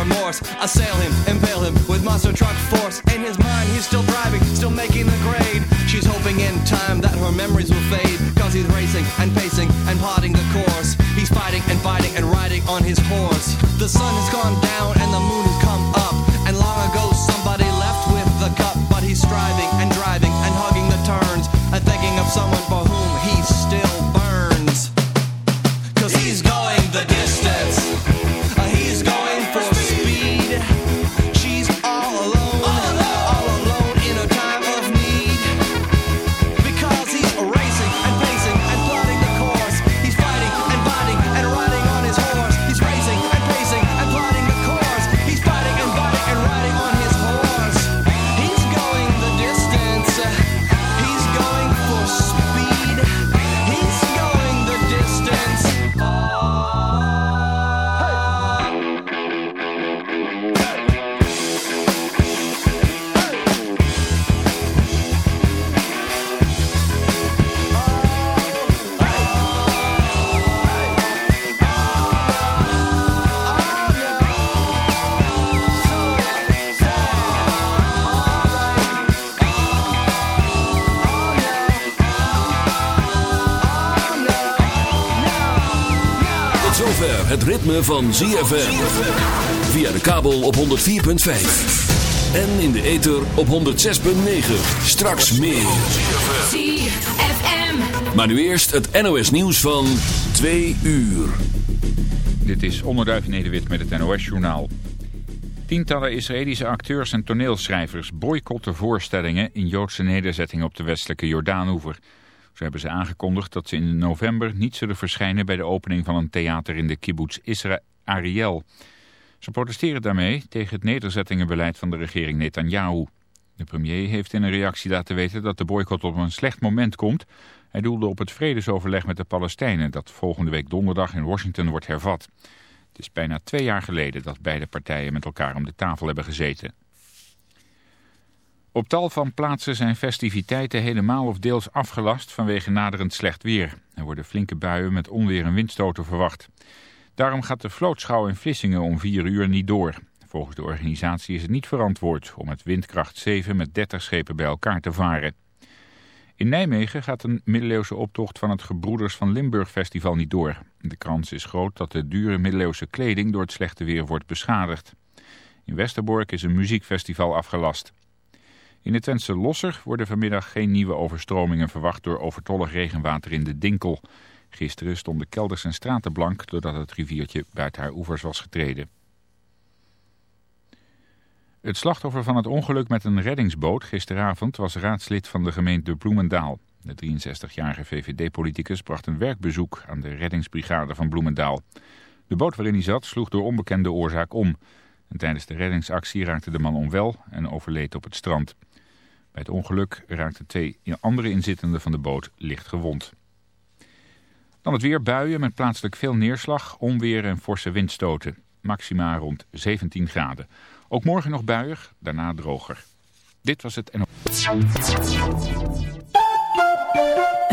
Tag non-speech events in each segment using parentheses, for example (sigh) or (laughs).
remorse assail him, impale him with monster truck force. In his mind, he's still driving, still making the grade. She's hoping in time that her memories will fade. Cause he's racing and pacing and plotting the course. He's fighting and fighting and riding on his horse. The sun has gone down and the moon has come ritme van ZFM. Via de kabel op 104.5. En in de ether op 106.9. Straks meer. ZFM. Maar nu eerst het NOS nieuws van 2 uur. Dit is Onderduif Nederwit met het NOS-journaal. Tientallen Israëlische acteurs en toneelschrijvers boycotten voorstellingen in Joodse nederzettingen op de westelijke Jordaanoever. Zo hebben ze aangekondigd dat ze in november niet zullen verschijnen bij de opening van een theater in de kibbutz Isra Ariel. Ze protesteren daarmee tegen het nederzettingenbeleid van de regering Netanyahu. De premier heeft in een reactie laten weten dat de boycott op een slecht moment komt. Hij doelde op het vredesoverleg met de Palestijnen dat volgende week donderdag in Washington wordt hervat. Het is bijna twee jaar geleden dat beide partijen met elkaar om de tafel hebben gezeten. Op tal van plaatsen zijn festiviteiten helemaal of deels afgelast vanwege naderend slecht weer. Er worden flinke buien met onweer en windstoten verwacht. Daarom gaat de vlootschouw in Vlissingen om 4 uur niet door. Volgens de organisatie is het niet verantwoord om met windkracht 7 met 30 schepen bij elkaar te varen. In Nijmegen gaat een middeleeuwse optocht van het Gebroeders van Limburg Festival niet door. De kans is groot dat de dure middeleeuwse kleding door het slechte weer wordt beschadigd. In Westerbork is een muziekfestival afgelast. In het Twentse Losser worden vanmiddag geen nieuwe overstromingen verwacht door overtollig regenwater in de Dinkel. Gisteren stonden kelders en straten blank doordat het riviertje buiten haar oevers was getreden. Het slachtoffer van het ongeluk met een reddingsboot gisteravond was raadslid van de gemeente Bloemendaal. De 63-jarige VVD-politicus bracht een werkbezoek aan de reddingsbrigade van Bloemendaal. De boot waarin hij zat sloeg door onbekende oorzaak om. En tijdens de reddingsactie raakte de man onwel en overleed op het strand. Bij het ongeluk raakten twee andere inzittenden van de boot licht gewond. Dan het weer buien met plaatselijk veel neerslag, onweer en forse windstoten. Maxima rond 17 graden. Ook morgen nog buiig, daarna droger. Dit was het NO.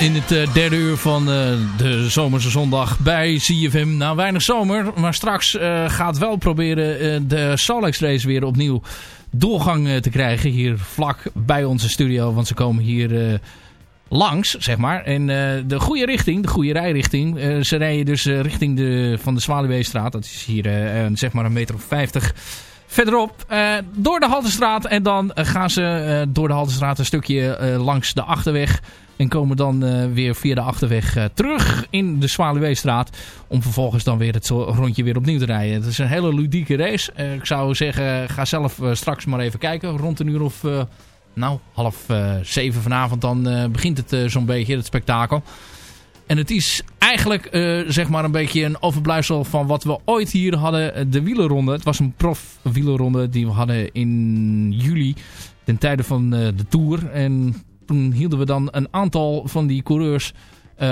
In het uh, derde uur van uh, de zomerse zondag bij CFM. Nou, weinig zomer, maar straks uh, gaat wel proberen de Solex race weer opnieuw doorgang te krijgen. Hier vlak bij onze studio, want ze komen hier langs, zeg maar. En de goede richting, de goede rijrichting. ze rijden dus richting de, van de Zwaluweestraat. Dat is hier zeg maar een meter of vijftig verderop uh, door de Haltestraat. En dan gaan ze uh, door de Haltestraat een stukje langs de Achterweg. En komen dan weer via de achterweg terug in de Zwaluweestraat. Om vervolgens dan weer het rondje weer opnieuw te rijden. Het is een hele ludieke race. Ik zou zeggen, ga zelf straks maar even kijken. Rond een uur of, nou, half zeven vanavond dan begint het zo'n beetje, het spektakel. En het is eigenlijk zeg maar een beetje een overblijfsel van wat we ooit hier hadden. De wielerronde. Het was een prof wielerronde die we hadden in juli ten tijde van de Tour. En toen hielden we dan een aantal van die coureurs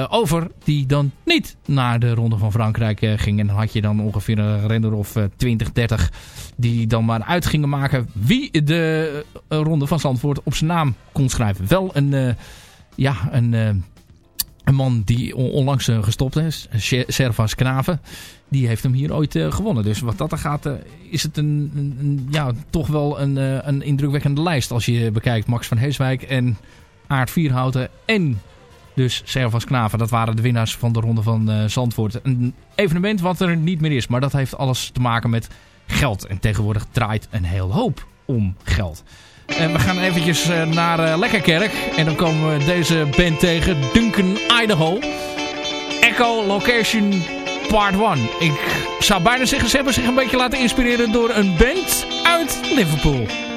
over die dan niet naar de Ronde van Frankrijk gingen. En had je dan ongeveer een renner of 20, 30 die dan maar uit gingen maken wie de Ronde van Zandvoort op zijn naam kon schrijven. Wel een, ja, een, een man die onlangs gestopt is, Servas Knaven die heeft hem hier ooit uh, gewonnen. Dus wat dat er gaat, is het een, een, ja, toch wel een, een indrukwekkende lijst. Als je bekijkt Max van Heeswijk en Aard Vierhouten en dus Servas Knaven. Dat waren de winnaars van de ronde van Zandvoort. Een evenement wat er niet meer is. Maar dat heeft alles te maken met geld. En tegenwoordig draait een heel hoop om geld. En we gaan eventjes naar Lekkerkerk. En dan komen we deze band tegen. Duncan, Idaho. Echo Location Part 1. Ik zou bijna zeggen, ze hebben zich een beetje laten inspireren door een band uit Liverpool.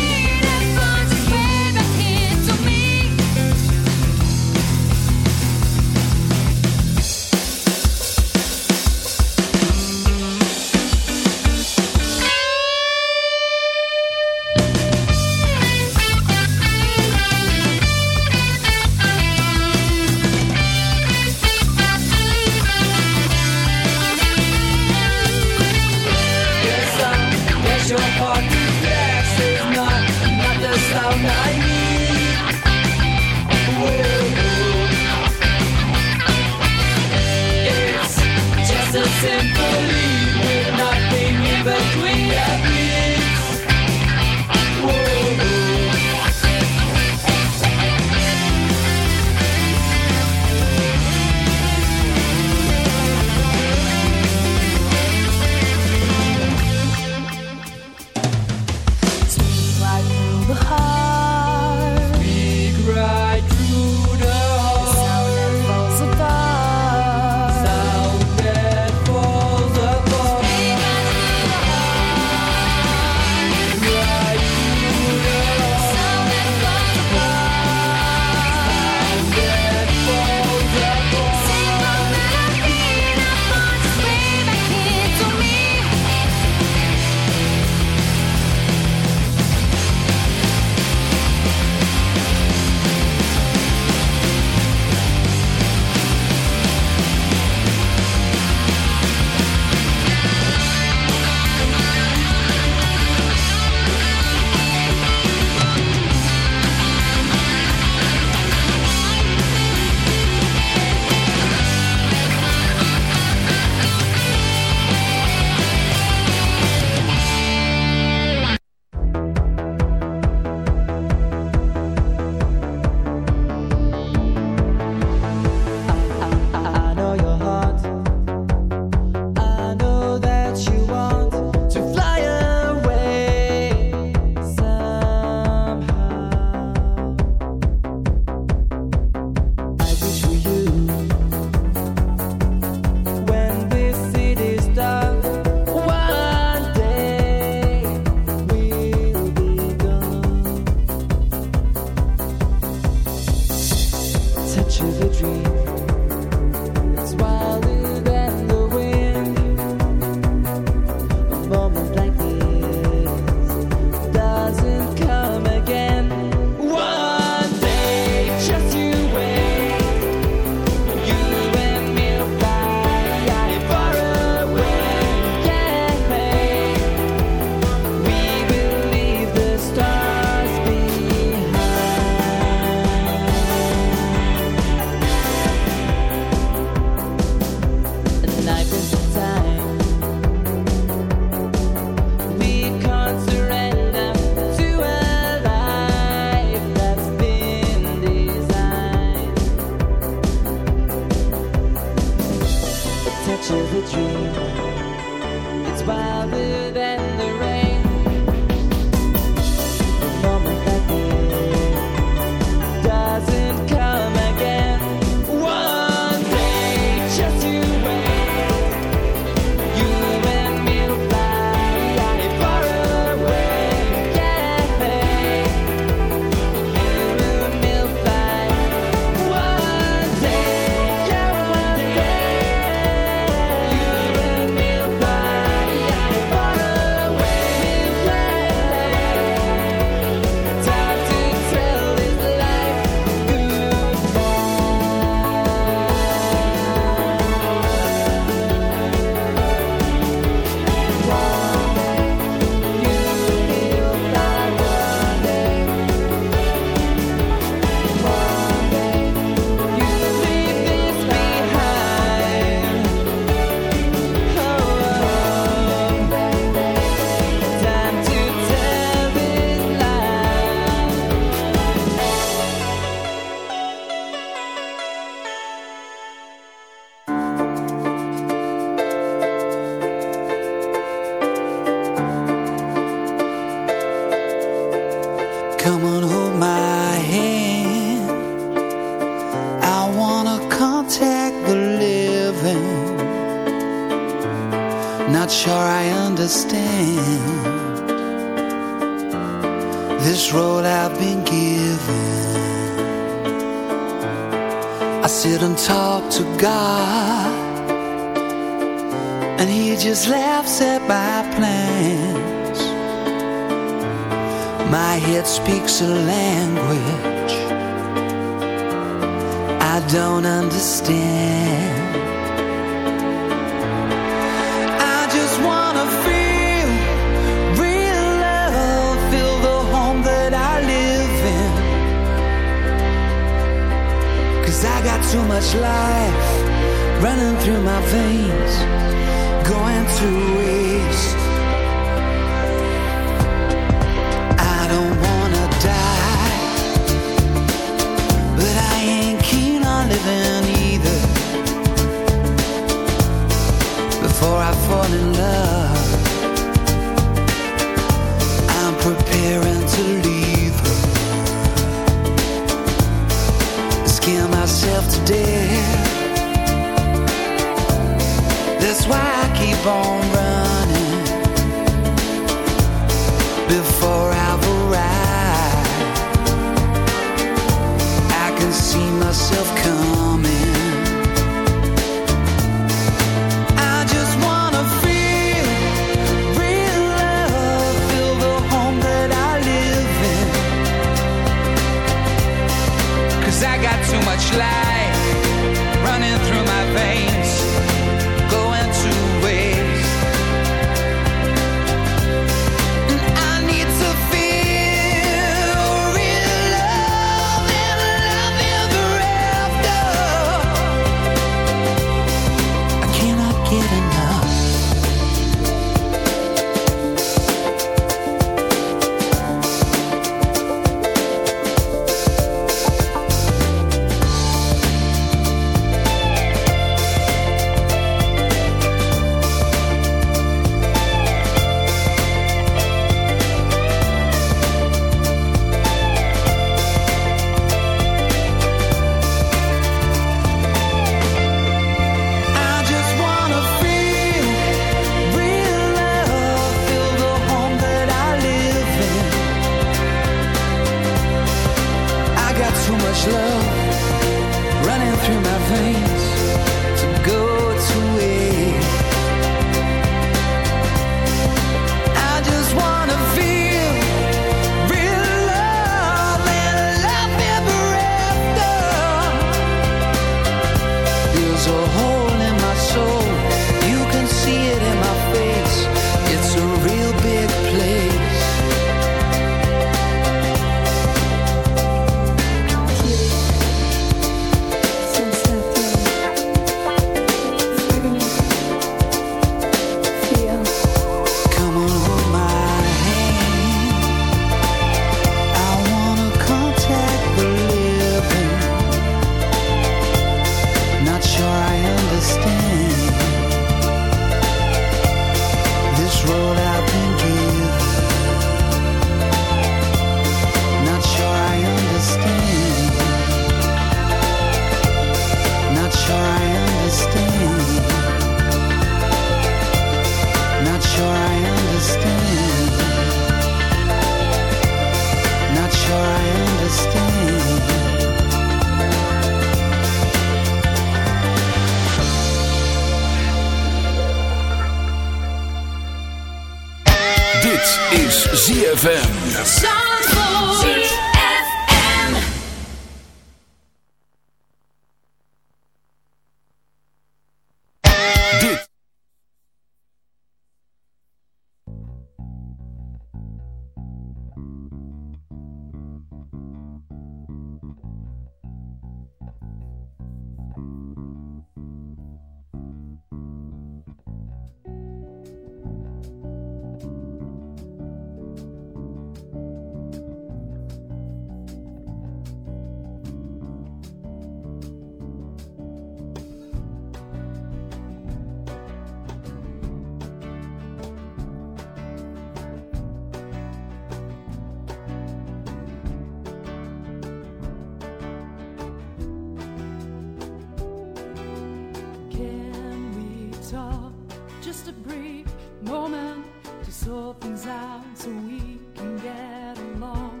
Moment to sort things out so we can get along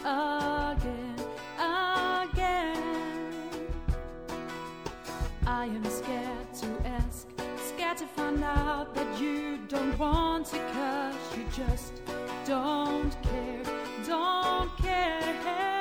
again, again. I am scared to ask, scared to find out that you don't want to, cause you just don't care, don't care.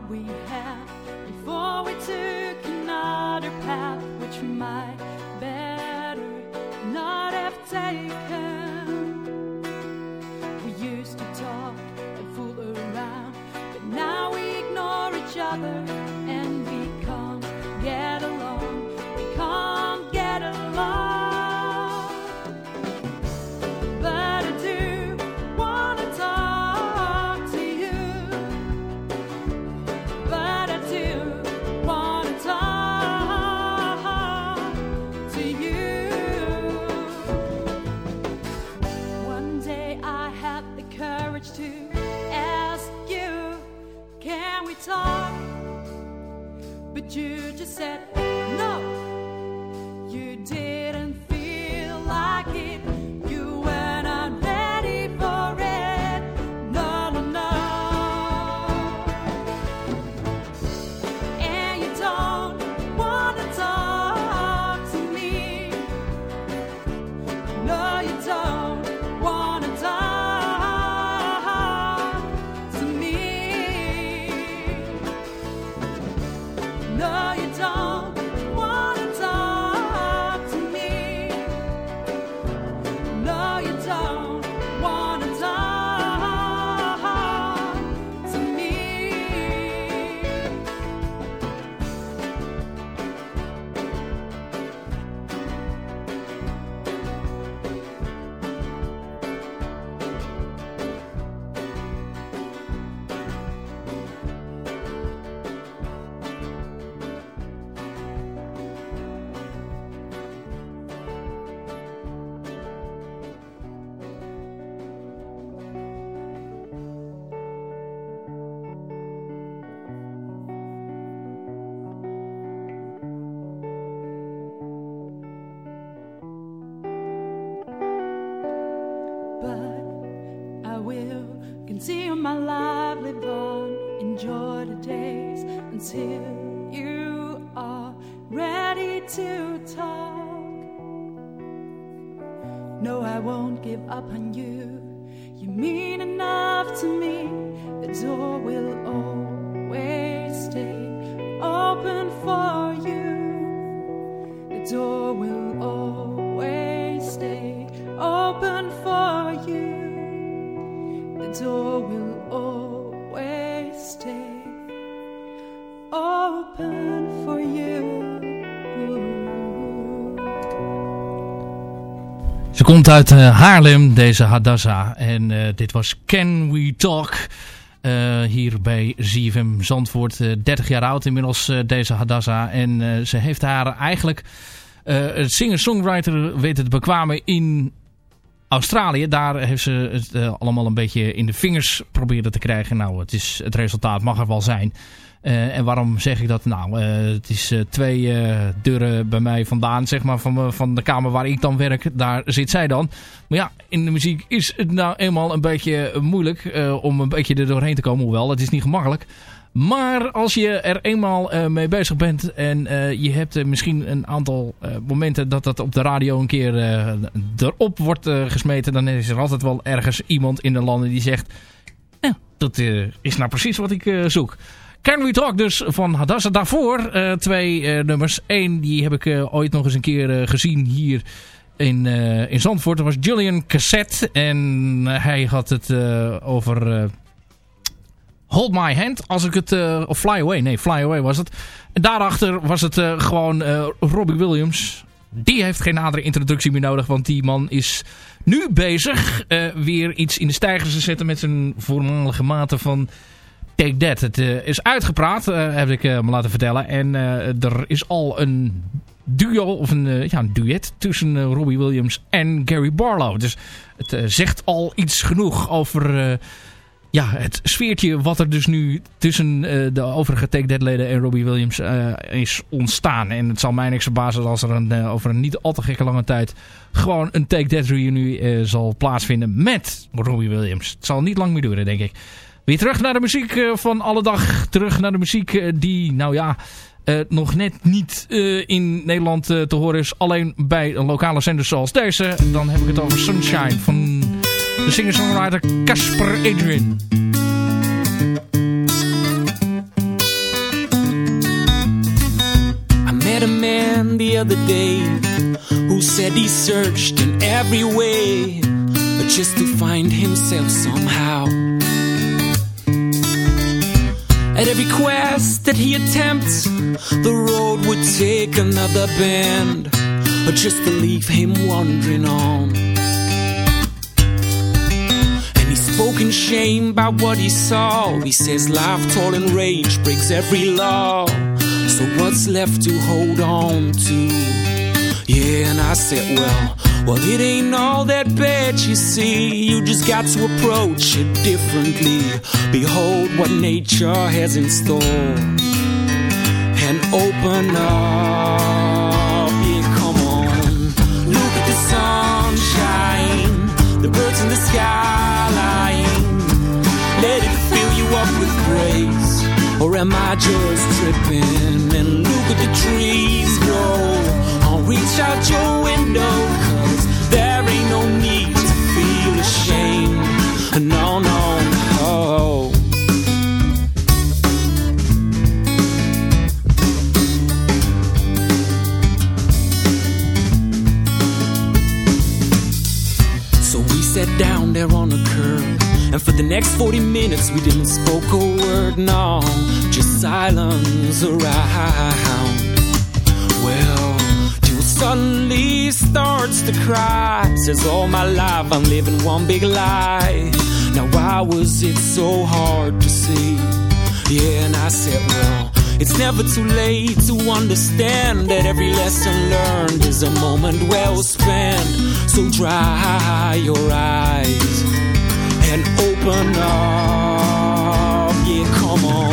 What we had before we took another path, which we might Ze komt uit eh, Haarlem, deze Hadassa. En eh, dit was Can We Talk? eh, hier bij ZFM Zandvoort. eh, 30 jaar oud inmiddels, deze Hadassa. En ze heeft haar eigenlijk het singer-songwriter weten te bekwamen in Australië. Daar heeft ze het allemaal een beetje in de vingers proberen te krijgen. Nou, het, is, het resultaat mag er wel zijn. Eh, en waarom zeg ik dat? Nou, eh, het is eh, twee deuren bij mij vandaan, zeg maar, van, van de kamer waar ik dan werk. Daar zit zij dan. Maar ja, in de muziek is het nou eenmaal een beetje moeilijk om een beetje er doorheen te komen. Hoewel, het is niet gemakkelijk. Maar als je er eenmaal mee bezig bent en je hebt misschien een aantal momenten dat dat op de radio een keer erop wordt gesmeten, dan is er altijd wel ergens iemand in de landen die zegt, ja, dat is nou precies wat ik zoek. Can We Talk dus van Hadassa. Daarvoor eh, twee eh, nummers. Eén, die heb ik eh, ooit nog eens een keer gezien hier in, in Zandvoort. Dat was Julian Cassette. En hij had het over Hold My Hand. Als ik het... of Fly Away. Nee, Fly Away was het. En daarachter was het gewoon Robbie Williams. die heeft geen nadere introductie meer nodig. Want die man is nu bezig weer iets in de stijgers te zetten met zijn voormalige mate van Take That. Het eh, is uitgepraat, eh, heb ik me laten vertellen. En er is al een duo of een, ja, een duet tussen Robbie Williams en Gary Barlow. Dus het zegt al iets genoeg over ja, het sfeertje wat er dus nu tussen de overige Take That leden en Robbie Williams is ontstaan. En het zal mij niks verbazen als er een, over een niet al te gekke lange tijd gewoon een Take That reunie zal plaatsvinden met Robbie Williams. Het zal niet lang meer duren, denk ik. Weer terug naar de muziek uh, van alle dag. Terug naar de muziek uh, die, nou ja, uh, nog net niet in Nederland te horen is. Alleen bij lokale zender zoals deze. Dan heb ik het over Sunshine van de singer-songwriter Casper Adrian. I met a man the other day Who said he searched in every way Just to find himself somehow At every quest that he attempts, the road would take another bend, or just to leave him wandering on. And he spoke in shame about what he saw. He says life, toil, and rage breaks every law. So what's left to hold on to? Yeah, and I said, well. Well, it ain't all that bad, you see. You just got to approach it differently. Behold what nature has in store. And open up, yeah, come on. Look at the sunshine, the birds in the skyline. Let it fill you up with grace. Or am I just tripping? And look at the trees grow. Reach out your window there ain't no need to feel ashamed. No, no, no. So we sat down there on a curb. And for the next 40 minutes, we didn't spoke a word, no, just silence around. Suddenly starts to cry. Says, All my life I'm living one big lie. Now, why was it so hard to see? Yeah, and I said, Well, it's never too late to understand that every lesson learned is a moment well spent. So dry your eyes and open up. Yeah, come on.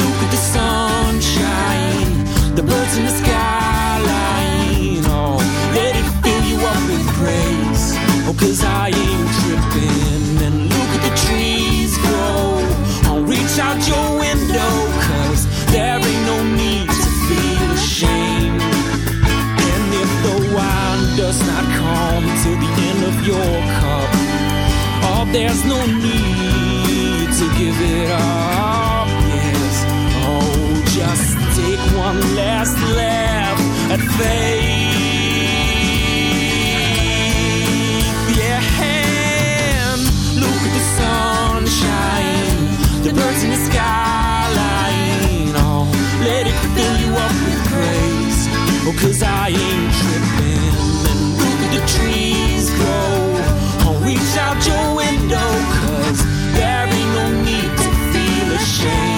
Look at the sunshine, the birds in the skyline Oh, cause I ain't tripping. And look at the trees grow. I'll reach out your window, cause there ain't no need to feel ashamed. And if the wine does not come to the end of your cup, oh, there's no need to give it up. Yes, oh, just take one last laugh at fate. Oh, cause I ain't tripping. And look at the trees grow. Oh, reach out your window, cause there ain't no need to feel ashamed.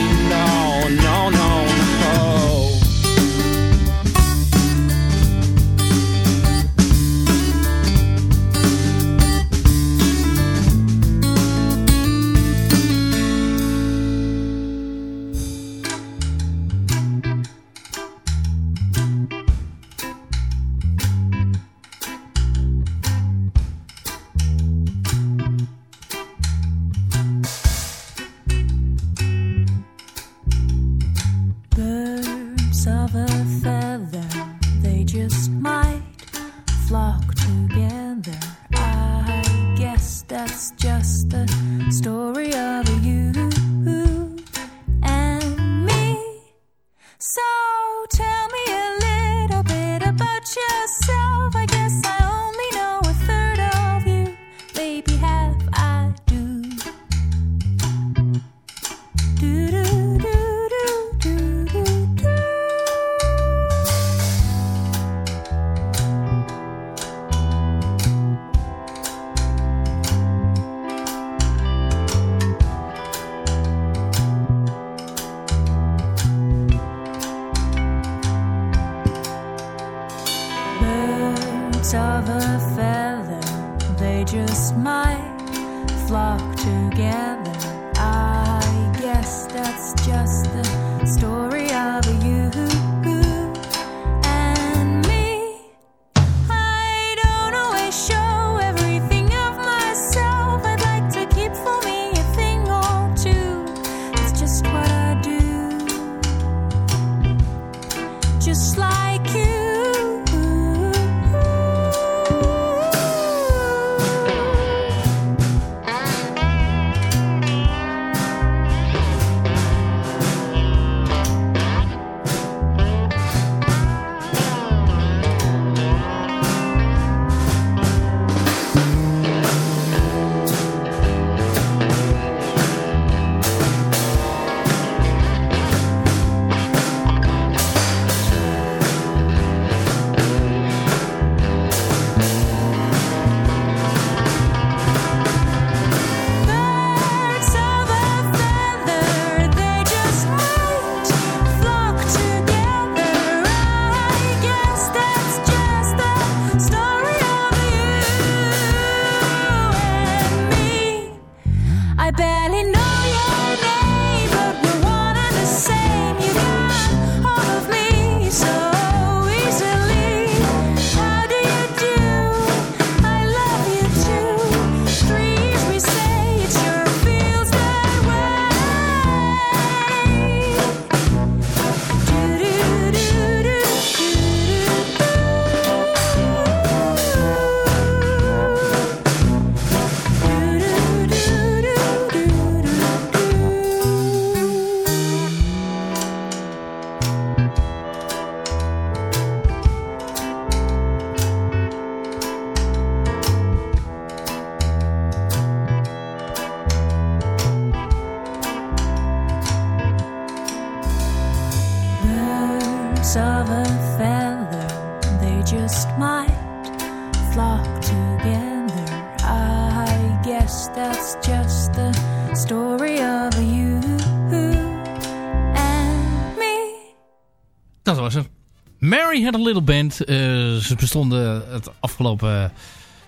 Had a little band. Eh, ze bestonden het afgelopen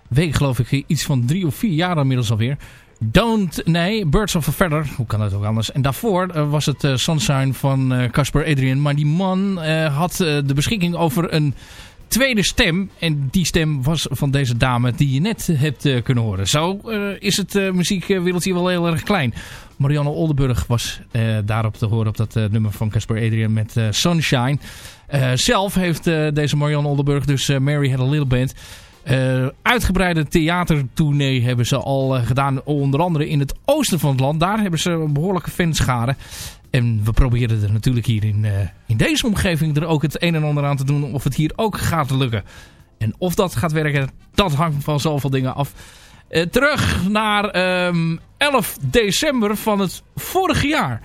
week geloof ik iets van drie of vier jaar inmiddels alweer. Don't, nee, Birds of a Feather. Hoe kan dat ook anders? En daarvoor eh, was het eh, Sunshine van Casper Adrian. Maar die man had de beschikking over een tweede stem. En die stem was van deze dame die je net hebt kunnen horen. Zo is het muziekwereldje wel heel erg klein. Marianne Oldenburg was eh, daarop te horen op dat eh, nummer van Casper Adrian met eh, Sunshine. Zelf heeft deze Marianne Oldenburg dus Mary Had a Little Band... Uitgebreide theatertournee hebben ze al gedaan. Onder andere in het oosten van het land. Daar hebben ze een behoorlijke fanschade. En we proberen er natuurlijk hier in, in deze omgeving er ook het een en ander aan te doen. Of het hier ook gaat lukken. En of dat gaat werken, dat hangt van zoveel dingen af. Eh, terug naar ehm, 11 december van het vorige jaar.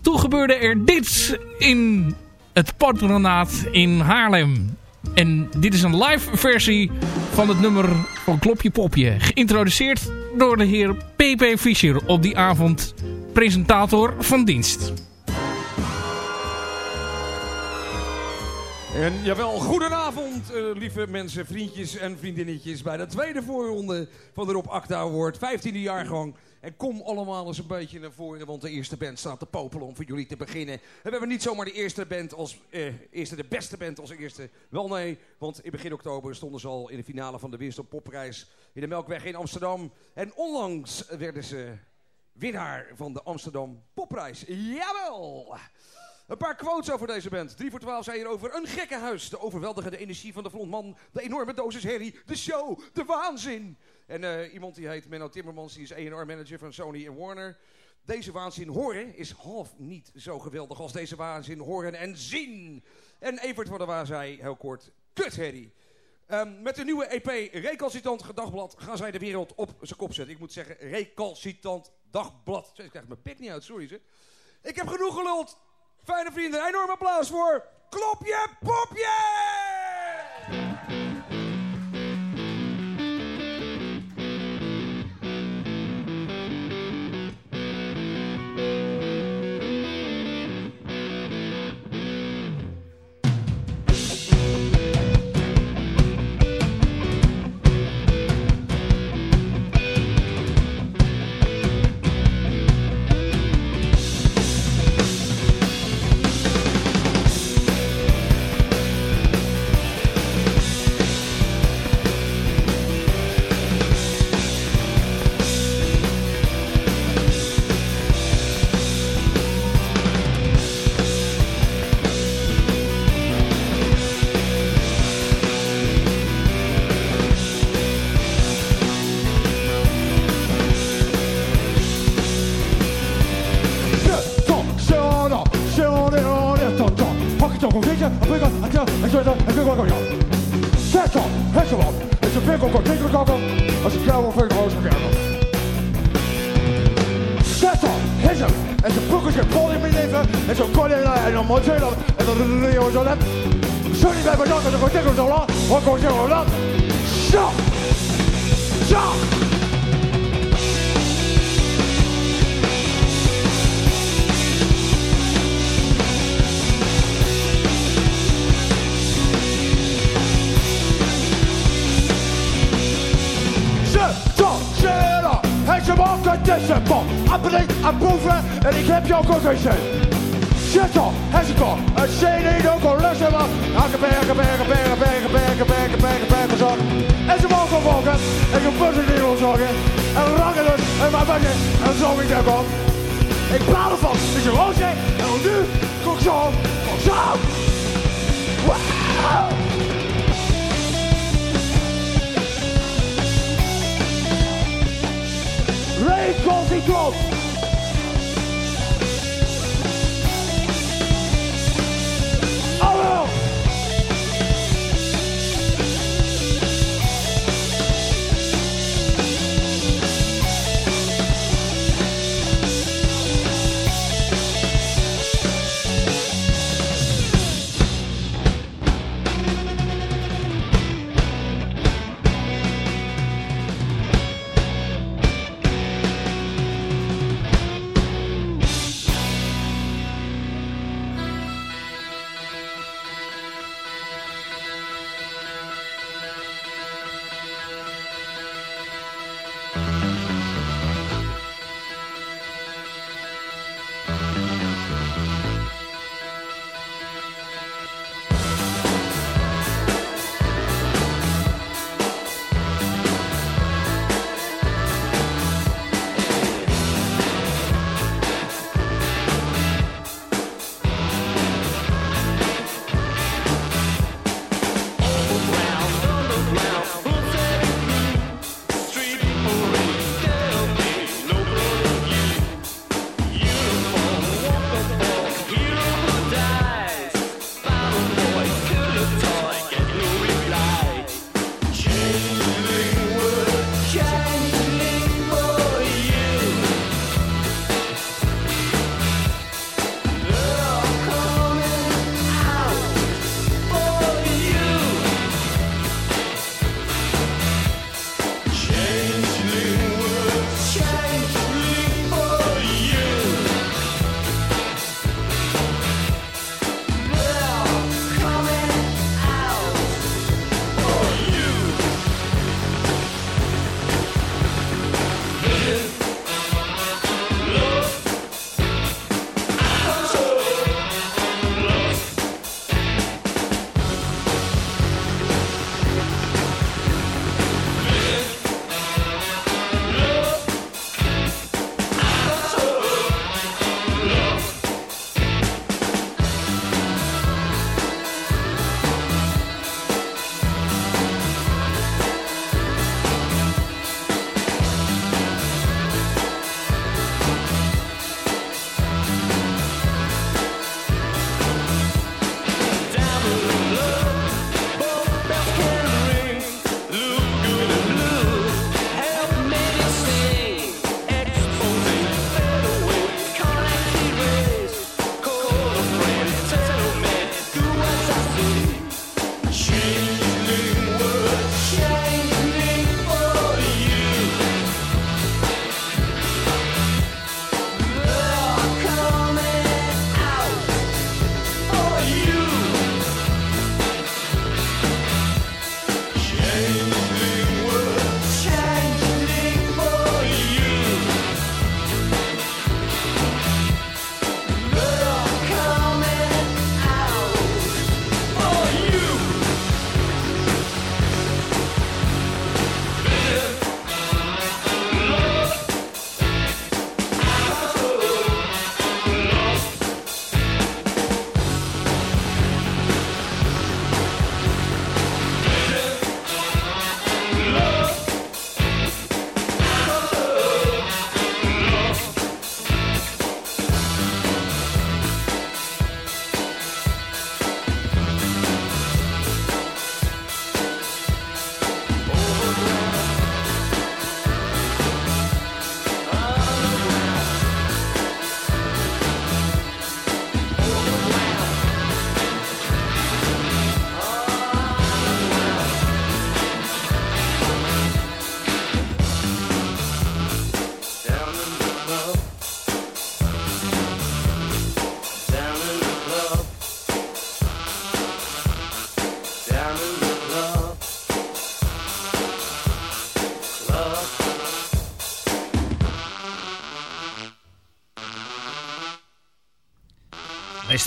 Toen gebeurde er dit in het patronaat in Haarlem. En dit is een live versie van het nummer van Klopje Popje. Geïntroduceerd door de heer P.P. Fischer op die avond presentator van dienst. En jawel, goedenavond eh, lieve mensen, vriendjes en vriendinnetjes bij de tweede voorronde van de Rob Acta Award, 15e jaargang. En kom allemaal eens een beetje naar voren, want de eerste band staat te popelen om voor jullie te beginnen. En we hebben niet zomaar de eerste band als eh, eerste, de beste band als eerste. Wel nee, want in begin oktober stonden ze al in de finale van de Winston Popprijs in de Melkweg in Amsterdam. En onlangs werden ze winnaar van de Amsterdam Popprijs. Jawel! Een paar quotes over deze band. 3 voor 12 zei hier over een gekke huis. De overweldigende energie van de frontman. De enorme dosis herrie. De show. De waanzin. En eh, iemand die heet Menno Timmermans. Die is A&R manager van Sony en Warner. Deze waanzin horen is half niet zo geweldig als deze waanzin horen en zien. En Evert van der Waar zei heel kort. Kut herrie. Ehm, met de nieuwe EP Recalcitant Dagblad gaan zij de wereld op zijn kop zetten. Ik moet zeggen, Recalcitant Dagblad. Ik krijg mijn pik niet uit, sorry ze. Ik heb genoeg geluld. Fijne vrienden, enorm applaus voor Klopje Popje! Hollande. Johnny Babylon, de côté, de là, on Je m'en côté, je bon. Appelez à et les campions que je Shuttle, Hessical, een CD, Doko, Lussenman, Hakkenbergen, Bergen, Bergen, Bergen, Bergen, Bergen, Bergen, Bergen, Zorg. En ze mogen volgen, en ze bussen die ons zorgen. En rakken dus, en maar bukken, en zo ik daarop. Ik baal ervan, is je rood en nu, kom zo.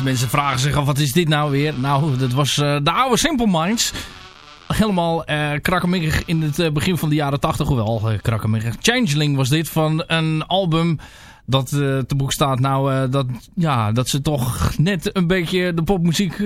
Mensen vragen zich af, wat is dit nou weer? Nou, dat was eh, de oude Simple Minds. Helemaal eh krakkemikkig in het eh, begin van de jaren 80. Hoewel, eh krakkemikkig. Changeling was dit van een album dat te boek staat. Nou, dat, ja, dat ze toch net een beetje de popmuziek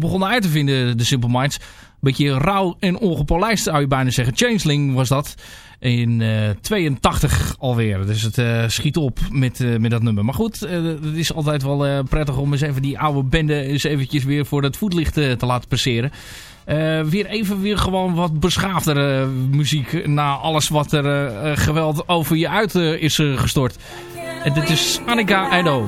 begonnen uit te vinden, de Simple Minds. Beetje rauw en ongepolijst zou je bijna zeggen. Changeling was dat. In eh 82 alweer. Dus het eh, schiet op met, eh, met dat nummer. Maar goed, eh, het is altijd wel eh, prettig om eens even die oude bende eens eventjes weer voor het voetlicht eh, te laten passeren. Eh, weer even weer gewoon wat beschaafdere muziek na alles wat er eh, eh, geweld over je uit eh, is eh, gestort. En dit is Annika Eido.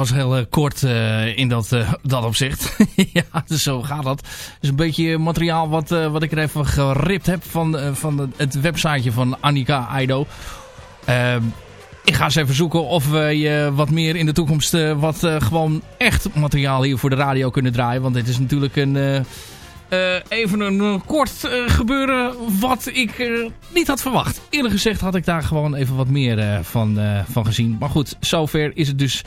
Was heel eh, kort eh, in dat, eh, dat opzicht. (laughs) ja, dus zo gaat dat. Dus een beetje materiaal wat, wat ik er even geript heb van, van het websiteje van Annika Aido. Ehm, ik ga eens even zoeken of we wat meer in de toekomst wat gewoon echt materiaal hier voor de radio kunnen draaien. Want dit is natuurlijk een... even een kort gebeuren wat ik niet had verwacht. Eerlijk gezegd had ik daar gewoon even wat meer van, van gezien. Maar goed, zover is het dus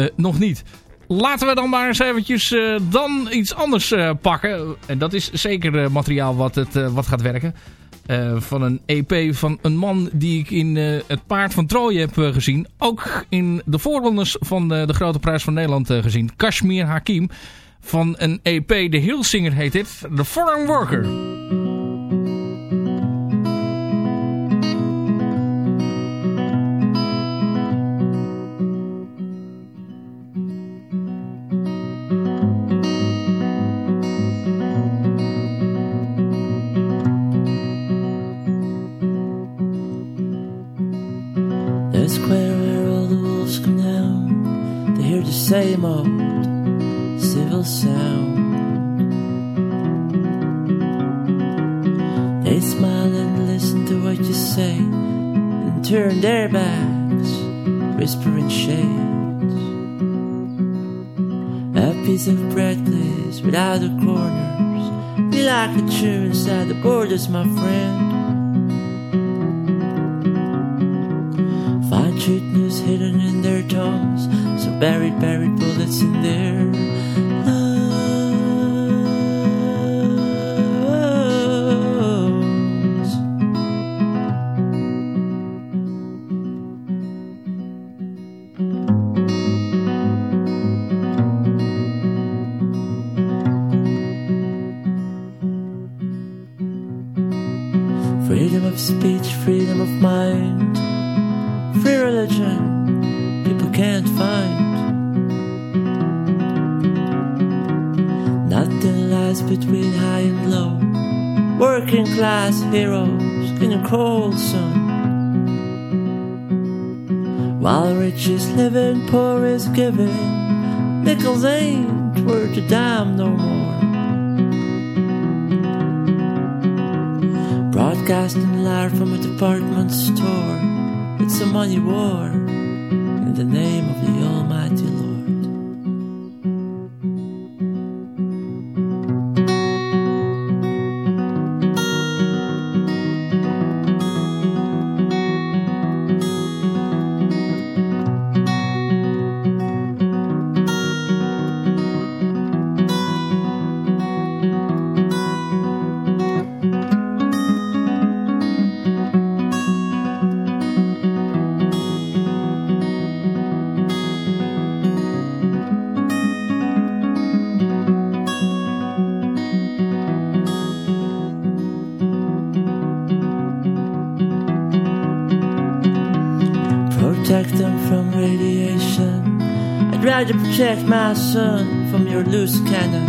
eh, nog niet. Laten we dan maar eens eventjes eh, dan iets anders eh, pakken. En dat is zeker materiaal wat, het, wat gaat werken. Van een EP van een man die ik in het Paard van Troje heb gezien. Ook in de voorrondes van de Grote Prijs van Nederland gezien. Kashmir Hakim. Van een EP, de Hillsinger heet dit. The Foreign Worker. My friend. Worth a dime no more. Broadcasting live from a department store. It's a money war in the name of protect my son from your loose cannon.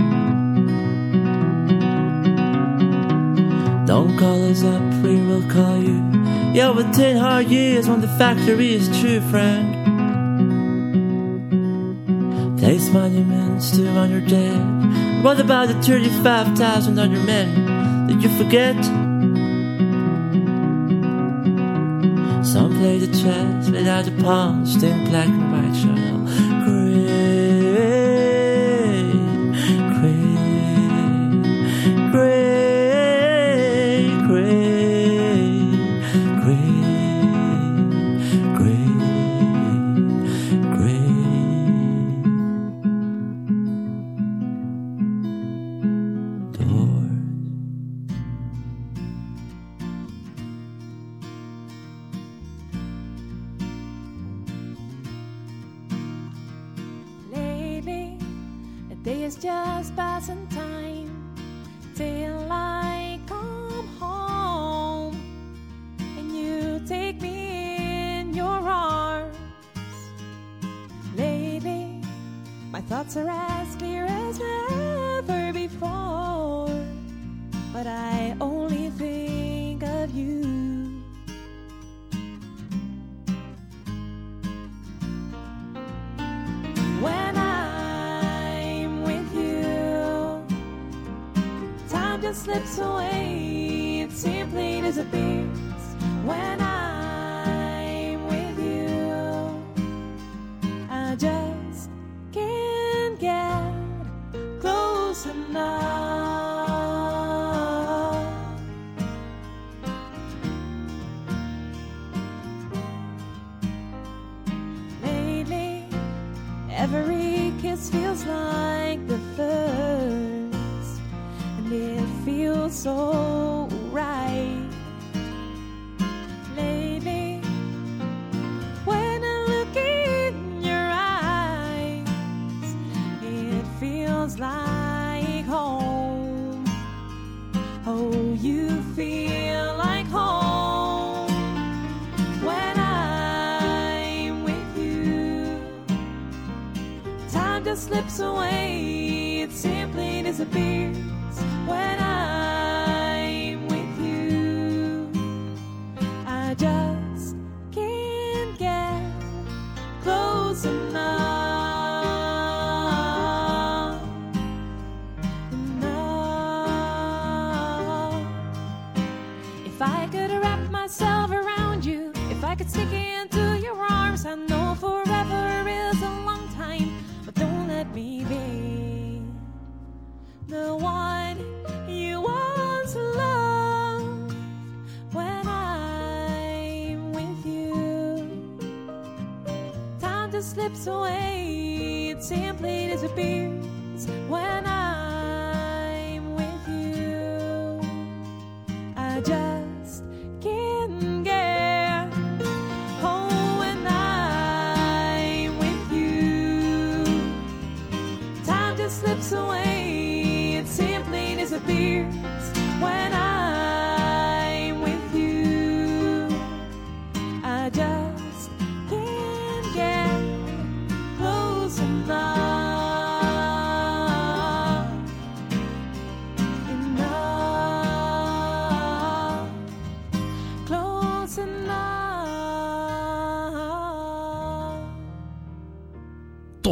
Don't call us up, we will call you. Yeah, with ten hard years when the factory is true, friend. Place monuments to on your dead. What about the 35,000 other men? Did you forget? Some play the chess without the pawns, then black and white shuttle. Is just passing time. Till I come home. And you take me in your arms. Lately, my thoughts are as clear as never before, but I slips away, it simply disappears.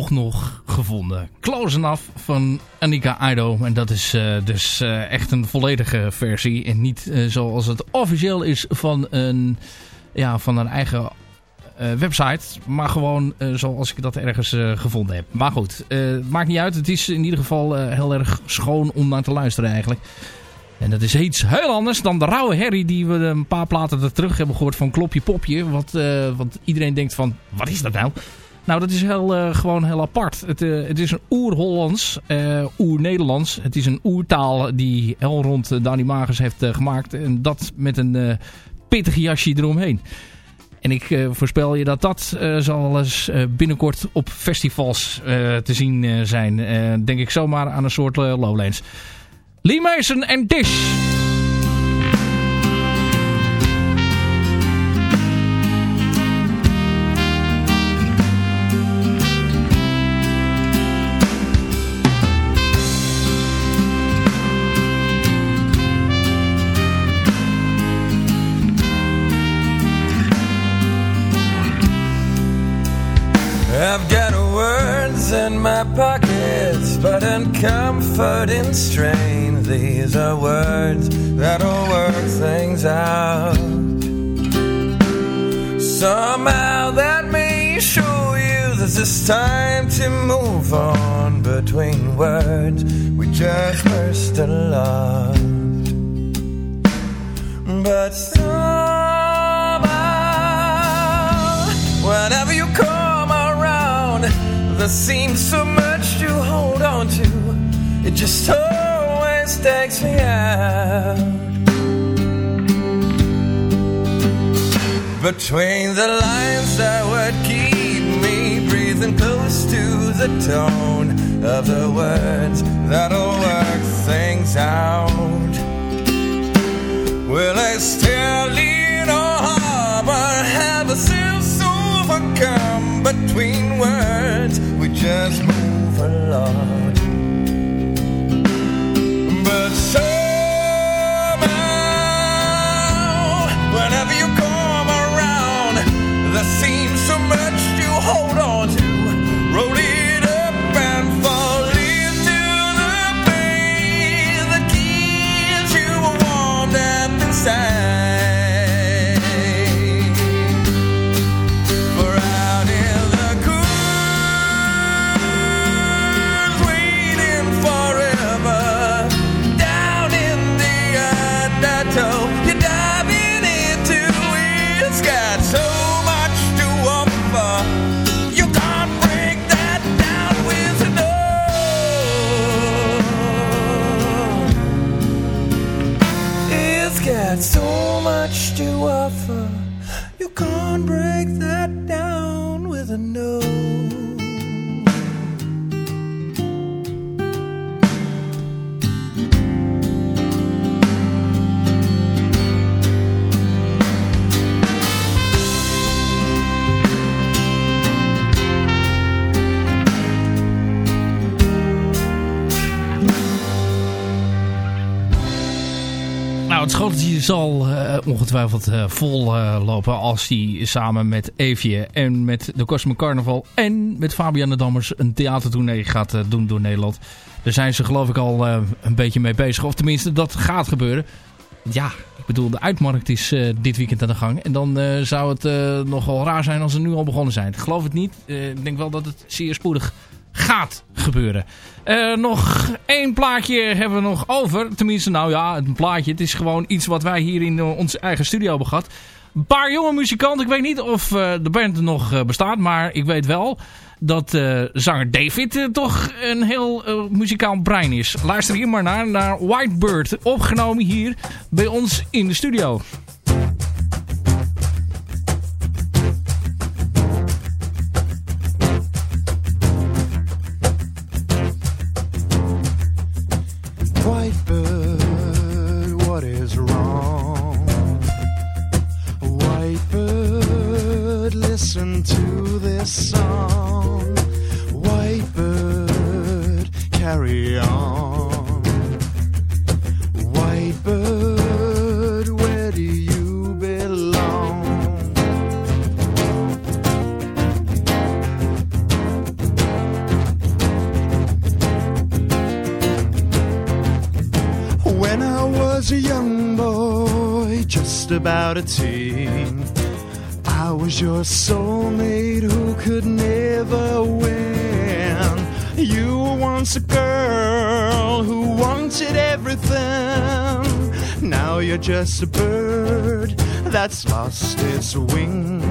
Nog gevonden. Close Enough van Annika Ido. En dat is eh, dus eh, echt een volledige versie. En niet eh, zoals het officieel is van een, ja, van een eigen website. Maar gewoon zoals ik dat ergens gevonden heb. Maar goed, maakt niet uit. Het is in ieder geval heel erg schoon om naar te luisteren eigenlijk. En dat is iets heel anders dan de rauwe herrie die we een paar platen er terug hebben gehoord van Klopje Popje. Wat, want iedereen denkt van, wat is dat nou? Nou, dat is heel, eh, gewoon heel apart. Het, eh, het is een oer-Hollands, eh, oer-Nederlands. Het is een oertaal die Elrond uh, Danny Magers heeft gemaakt. En dat met een pittig jasje eromheen. En ik voorspel je dat dat zal eens binnenkort op festivals te zien zijn. Denk ik zomaar aan een soort Lowlands. Lee Mason en Dish. Pockets, but in comfort and strain. These are words that'll work things out. Somehow that may show you that it's time to move on between words we just burst a lot. But somehow, whenever there seems so much to hold on to. It just always takes me out. Between the lines that would keep me breathing close to the tone of the words that'll work things out. Will I still lean or harbor? Have a sense overcome between words? Just move along. But somehow, whenever you come around, there seems so much to hold on to. Roll ongetwijfeld eh, vol eh, lopen als hij samen met Eefje en met de Cosmic Carnaval en met Fabian de Dammers een theatertournee gaat eh, doen door Nederland. Daar zijn ze geloof ik al een beetje mee bezig. Of tenminste, dat gaat gebeuren. Ja, ik bedoel, de uitmarkt is dit weekend aan de gang. En dan zou het nogal raar zijn als ze nu al begonnen zijn. Ik geloof het niet. Ik denk wel dat het zeer spoedig gaat gebeuren. Eh, nog één plaatje hebben we nog over. Tenminste, nou ja, een plaatje. Het is gewoon iets wat wij hier in eh, onze eigen studio hebben gehad. Een paar jonge muzikanten. Ik weet niet of eh, de band nog bestaat. Maar ik weet wel dat zanger David toch een heel muzikaal brein is. Luister hier maar naar, naar Whitebird. Opgenomen hier bij ons in de studio. About a team. I was your soulmate who could never win. You were once a girl who wanted everything. Now you're just a bird that's lost its wings.